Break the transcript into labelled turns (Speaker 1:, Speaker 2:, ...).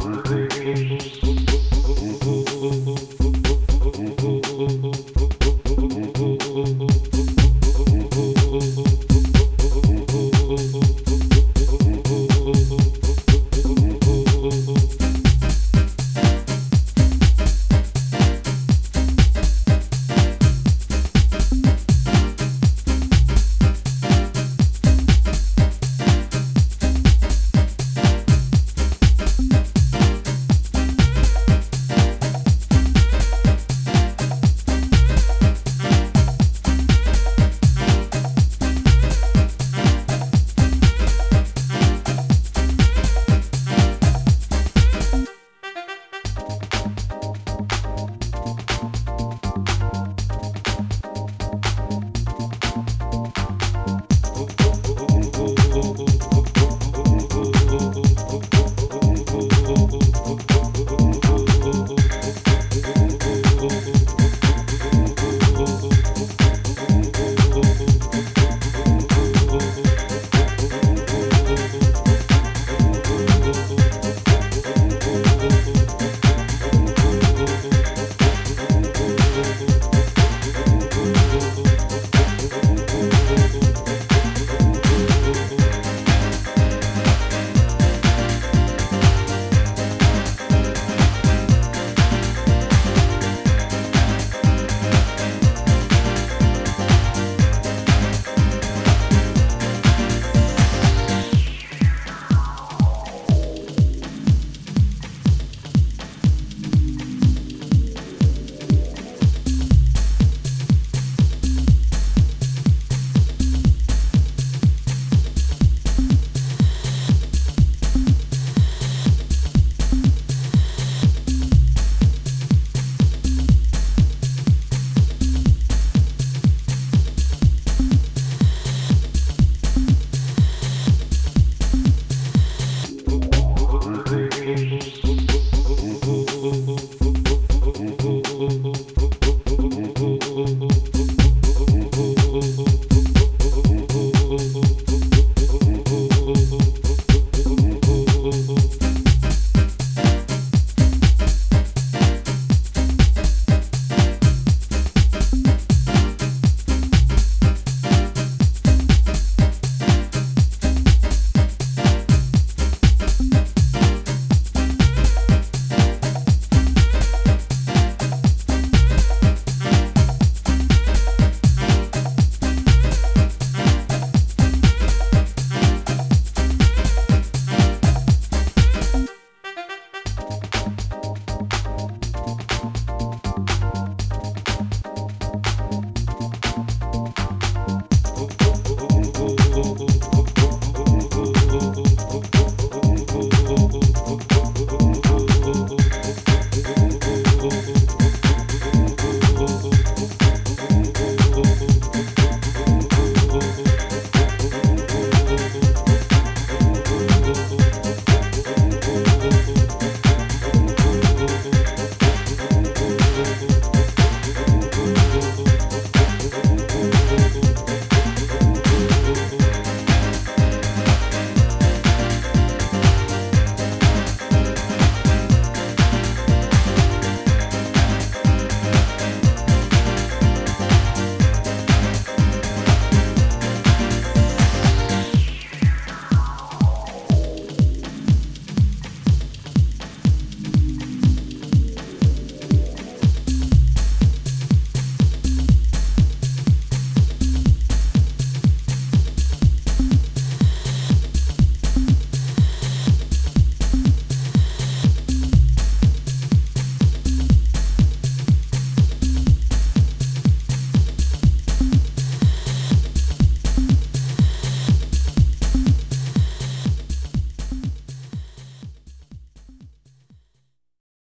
Speaker 1: vacation.